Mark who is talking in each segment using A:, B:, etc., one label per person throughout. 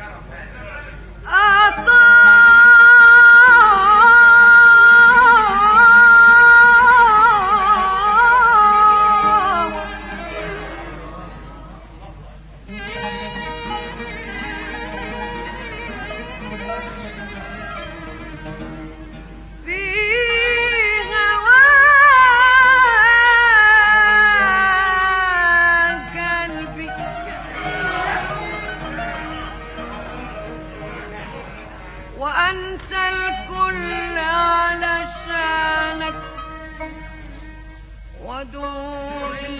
A: Gracias. ودور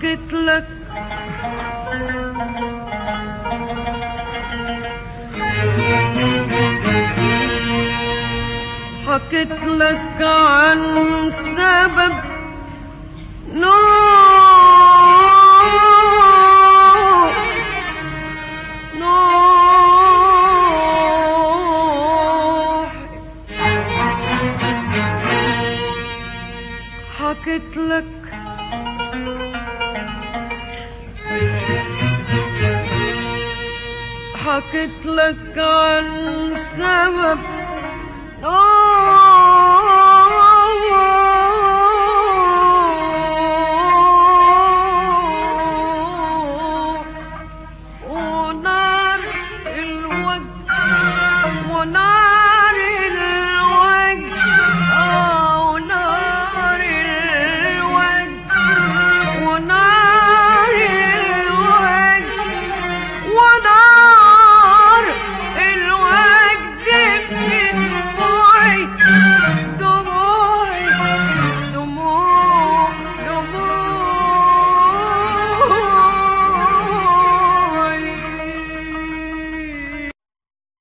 A: حكيت لك حكيت لك عن سبب نوح. حكيت لك حكيت لك عن سبب